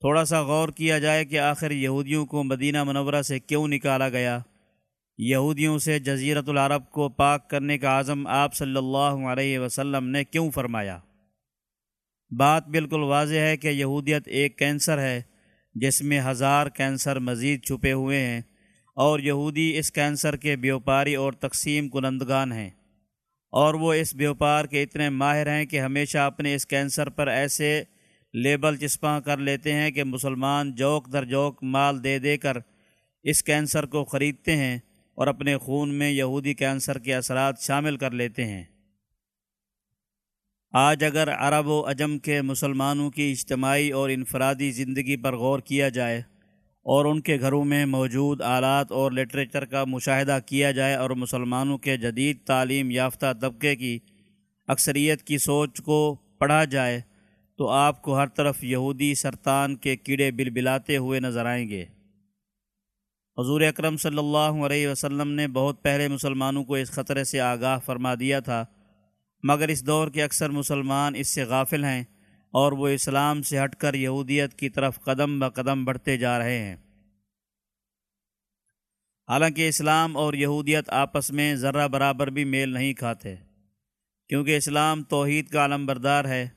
تھوڑا سا غور کیا جائے کہ آخر یہودیوں کو مدینہ منورہ سے کیوں نکالا گیا؟ یہودیوں سے جزیرت العرب کو پاک کرنے کا عزم آپ صلی اللہ علیہ وسلم نے کیوں فرمایا؟ بات بالکل واضح ہے کہ یہودیت ایک کینسر ہے، جس میں ہزار کینسر مزید چھپے ہوئے ہیں اور یہودی اس کینسر کے بیوپاری اور تقسیم کنندگان ہیں۔ اور وہ اس بیوپار کے اتنے ماہر ہیں کہ ہمیشہ اپنے اس کینسر پر ایسے لیبل چسپاں کر لیتے ہیں کہ مسلمان جوک در جوک مال دے دے کر اس کینسر کو خریدتے ہیں اور اپنے خون میں یہودی کینسر کے اثرات شامل کر لیتے ہیں۔ آج اگر عرب و عجم کے مسلمانوں کی اجتماعی اور انفرادی زندگی پر غور کیا جائے اور ان کے گھروں میں موجود آلات اور لٹریچر کا مشاہدہ کیا جائے اور مسلمانوں کے جدید تعلیم یافتہ طبقے کی اکثریت کی سوچ کو پڑھا جائے تو آپ کو ہر طرف یہودی سرطان کے کیڑے بل بلاتے ہوئے نظر آئیں گے۔ حضور اکرم صلی اللہ علیہ وسلم نے بہت پہلے مسلمانوں کو اس خطرے سے آگاہ فرما دیا تھا، مگر اس دور کے اکثر مسلمان اس سے غافل ہیں اور وہ اسلام سے ہٹ کر یہودیت کی طرف قدم بہ قدم بڑھتے جا رہے ہیں۔ حالانکہ اسلام اور یہودیت آپس میں ذرہ برابر بھی میل نہیں کھاتے، کیونکہ اسلام توحید کا علم بردار ہے۔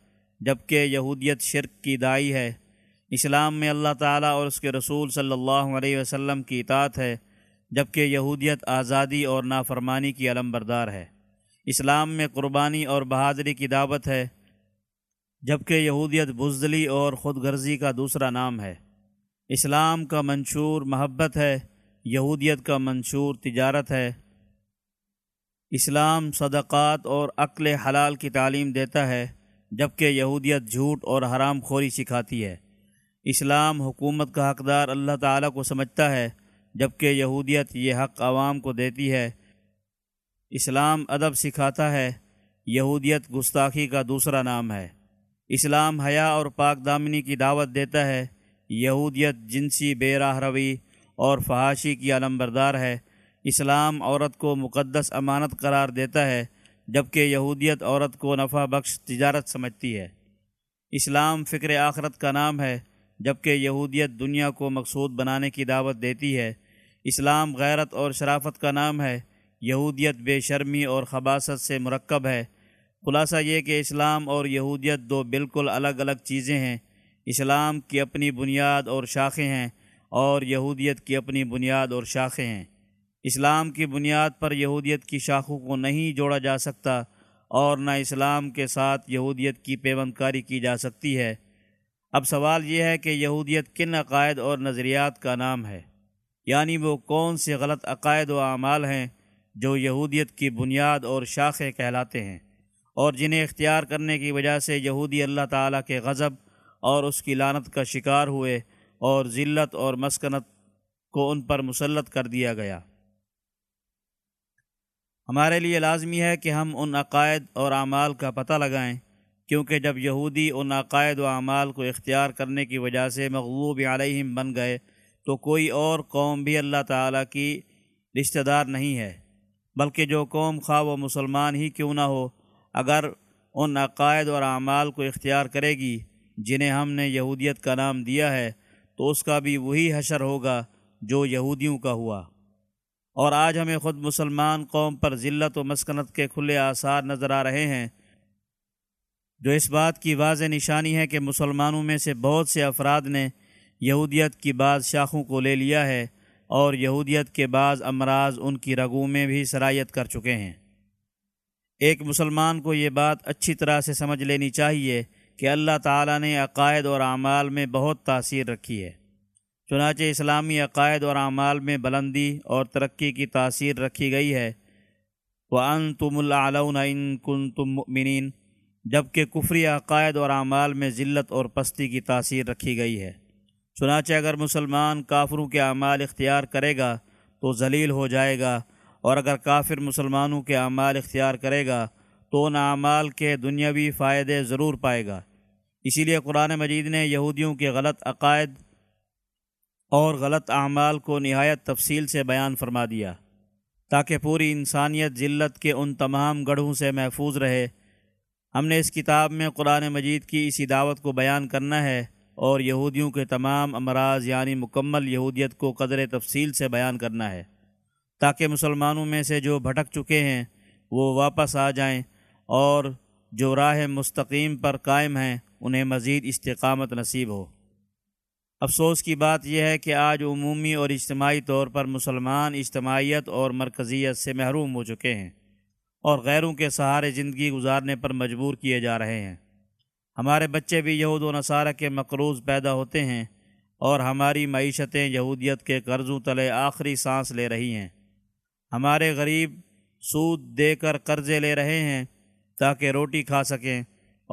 جبکہ یہودیت شرک کی دائی ہے۔ اسلام میں اللہ تعالیٰ اور اس کے رسول صلی اللہ علیہ وسلم کی اطاعت ہے، جبکہ یہودیت آزادی اور نافرمانی کی علم بردار ہے۔ اسلام میں قربانی اور بہادری کی دعوت ہے، جبکہ یہودیت بزدلی اور خود غرضی کا دوسرا نام ہے۔ اسلام کا منشور محبت ہے، یہودیت کا منشور تجارت ہے۔ اسلام صدقات اور عقل حلال کی تعلیم دیتا ہے۔ جبکہ یہودیت جھوٹ اور حرام خوری سکھاتی ہے۔ اسلام حکومت کا حقدار اللہ تعالیٰ کو سمجھتا ہے، جبکہ یہودیت یہ حق عوام کو دیتی ہے۔ اسلام ادب سکھاتا ہے، یہودیت گستاخی کا دوسرا نام ہے۔ اسلام حیا اور پاک دامنی کی دعوت دیتا ہے، یہودیت جنسی بے راہ روی اور فحاشی کی علم بردار ہے۔ اسلام عورت کو مقدس امانت قرار دیتا ہے جبکہ یہودیت عورت کو نفع بخش تجارت سمجھتی ہے۔ اسلام فکر آخرت کا نام ہے، جبکہ یہودیت دنیا کو مقصود بنانے کی دعوت دیتی ہے۔ اسلام غیرت اور شرافت کا نام ہے۔ یہودیت بے شرمی اور خباصت سے مرکب ہے۔ خلاصہ یہ کہ اسلام اور یہودیت دو بالکل الگ الگ چیزیں ہیں۔ اسلام کی اپنی بنیاد اور شاخیں ہیں اور یہودیت کی اپنی بنیاد اور شاخیں ہیں۔ اسلام کی بنیاد پر یہودیت کی شاخوں کو نہیں جوڑا جا سکتا اور نہ اسلام کے ساتھ یہودیت کی پیوند کاری کی جا سکتی ہے۔ اب سوال یہ ہے کہ یہودیت کن عقائد اور نظریات کا نام ہے؟ یعنی وہ کون سے غلط عقائد و اعمال ہیں جو یہودیت کی بنیاد اور شاخیں کہلاتے ہیں اور جنہیں اختیار کرنے کی وجہ سے یہودی اللہ تعالیٰ کے غضب اور اس کی لانت کا شکار ہوئے اور ذلت اور مسکنت کو ان پر مسلط کر دیا گیا؟ ہمارے لیے لازمی ہے کہ ہم ان عقائد اور اعمال کا پتہ لگائیں، کیونکہ جب یہودی ان عقائد و اعمال کو اختیار کرنے کی وجہ سے مغلوب علیہم بن گئے، تو کوئی اور قوم بھی اللہ تعالیٰ کی رشتہ دار نہیں ہے۔ بلکہ جو قوم خواہ و مسلمان ہی کیوں نہ ہو، اگر ان عقائد اور اعمال کو اختیار کرے گی، جنہیں ہم نے یہودیت کا نام دیا ہے، تو اس کا بھی وہی حشر ہوگا جو یہودیوں کا ہوا۔ اور آج ہمیں خود مسلمان قوم پر ذلت و مسکنت کے کھلے آثار نظر آ رہے ہیں، جو اس بات کی واضح نشانی ہے کہ مسلمانوں میں سے بہت سے افراد نے یہودیت کی بعض شاخوں کو لے لیا ہے اور یہودیت کے بعض امراض ان کی رگوں میں بھی سرایت کر چکے ہیں۔ ایک مسلمان کو یہ بات اچھی طرح سے سمجھ لینی چاہیے کہ اللہ تعالیٰ نے عقائد اور اعمال میں بہت تاثیر رکھی ہے۔ چنانچہ اسلامی عقائد اور اعمال میں بلندی اور ترقی کی تاثیر رکھی گئی ہے۔ وہ ان تم ان کن تم منین جبکہ کفری عقائد اور اعمال میں ذلت اور پستی کی تاثیر رکھی گئی ہے۔ چنانچہ اگر مسلمان کافروں کے اعمال اختیار کرے گا تو ذلیل ہو جائے گا، اور اگر کافر مسلمانوں کے اعمال اختیار کرے گا تو ان اعمال کے دنیاوی فائدے ضرور پائے گا۔ اسی لیے قرآن مجید نے یہودیوں کے غلط عقائد اور غلط اعمال کو نہایت تفصیل سے بیان فرما دیا، تاکہ پوری انسانیت ذلت کے ان تمام گڑھوں سے محفوظ رہے۔ ہم نے اس کتاب میں قرآن مجید کی اسی دعوت کو بیان کرنا ہے اور یہودیوں کے تمام امراض یعنی مکمل یہودیت کو قدر تفصیل سے بیان کرنا ہے، تاکہ مسلمانوں میں سے جو بھٹک چکے ہیں وہ واپس آ جائیں اور جو راہ مستقیم پر قائم ہیں، انہیں مزید استقامت نصیب ہو۔ افسوس کی بات یہ ہے کہ آج عمومی اور اجتماعی طور پر مسلمان اجتماعیت اور مرکزیت سے محروم ہو چکے ہیں اور غیروں کے سہارے زندگی گزارنے پر مجبور کیے جا رہے ہیں۔ ہمارے بچے بھی یہود و نصارہ کے مقروض پیدا ہوتے ہیں اور ہماری معیشتیں یہودیت کے قرضوں تلے آخری سانس لے رہی ہیں۔ ہمارے غریب سود دے کر قرضے لے رہے ہیں تاکہ روٹی کھا سکیں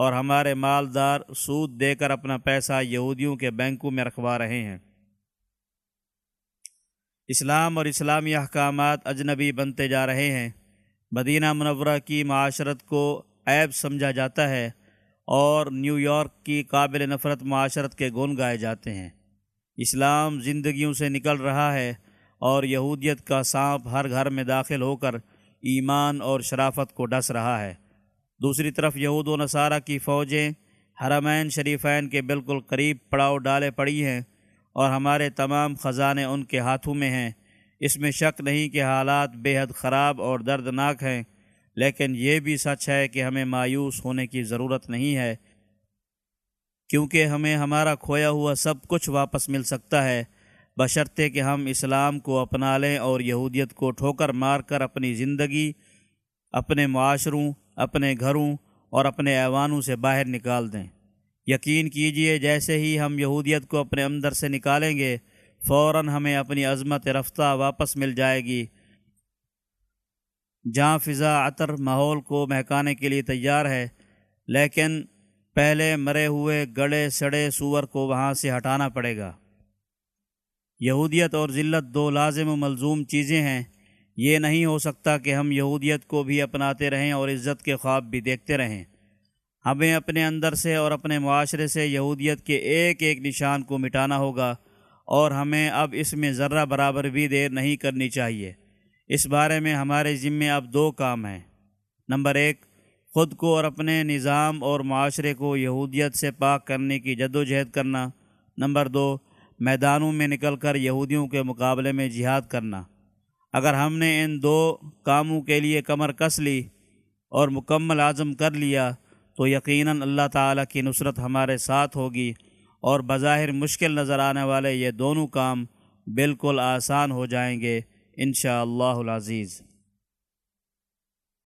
اور ہمارے مالدار سود دے کر اپنا پیسہ یہودیوں کے بینکوں میں رکھوا رہے ہیں۔ اسلام اور اسلامی احکامات اجنبی بنتے جا رہے ہیں۔ مدینہ منورہ کی معاشرت کو عیب سمجھا جاتا ہے اور نیو یارک کی قابل نفرت معاشرت کے گن گائے جاتے ہیں۔ اسلام زندگیوں سے نکل رہا ہے اور یہودیت کا سانپ ہر گھر میں داخل ہو کر ایمان اور شرافت کو ڈس رہا ہے۔ دوسری طرف یہود و نصارہ کی فوجیں حرمین شریفین کے بالکل قریب پڑاؤ ڈالے پڑی ہیں اور ہمارے تمام خزانے ان کے ہاتھوں میں ہیں۔ اس میں شک نہیں کہ حالات بے حد خراب اور دردناک ہیں، لیکن یہ بھی سچ ہے کہ ہمیں مایوس ہونے کی ضرورت نہیں ہے، کیونکہ ہمیں ہمارا کھویا ہوا سب کچھ واپس مل سکتا ہے۔ بشرطے کہ ہم اسلام کو اپنا لیں اور یہودیت کو ٹھوکر مار کر اپنی زندگی، اپنے معاشروں اپنے گھروں اور اپنے ایوانوں سے باہر نکال دیں۔ یقین کیجیے، جیسے ہی ہم یہودیت کو اپنے اندر سے نکالیں گے، فوراً ہمیں اپنی عظمت رفتہ واپس مل جائے گی۔ جہاں فضا، عطر، ماحول کو مہکانے کے لیے تیار ہے، لیکن پہلے مرے ہوئے گڑے سڑے سور کو وہاں سے ہٹانا پڑے گا۔ یہودیت اور ذلت دو لازم و ملزوم چیزیں ہیں۔ یہ نہیں ہو سکتا کہ ہم یہودیت کو بھی اپناتے رہیں اور عزت کے خواب بھی دیکھتے رہیں۔ ہمیں اپنے اندر سے اور اپنے معاشرے سے یہودیت کے ایک ایک نشان کو مٹانا ہوگا اور ہمیں اب اس میں ذرہ برابر بھی دیر نہیں کرنی چاہیے۔ اس بارے میں ہمارے ذمے اب دو کام ہیں۔ نمبر ایک، خود کو اور اپنے نظام اور معاشرے کو یہودیت سے پاک کرنے کی جد و جہد کرنا۔ نمبر دو، میدانوں میں نکل کر یہودیوں کے مقابلے میں جہاد کرنا۔ اگر ہم نے ان دو کاموں کے لیے کمر کس لی اور مکمل عزم کر لیا، تو یقیناً اللہ تعالیٰ کی نصرت ہمارے ساتھ ہوگی اور بظاہر مشکل نظر آنے والے یہ دونوں کام بالکل آسان ہو جائیں گے انشاء اللہ العزیز۔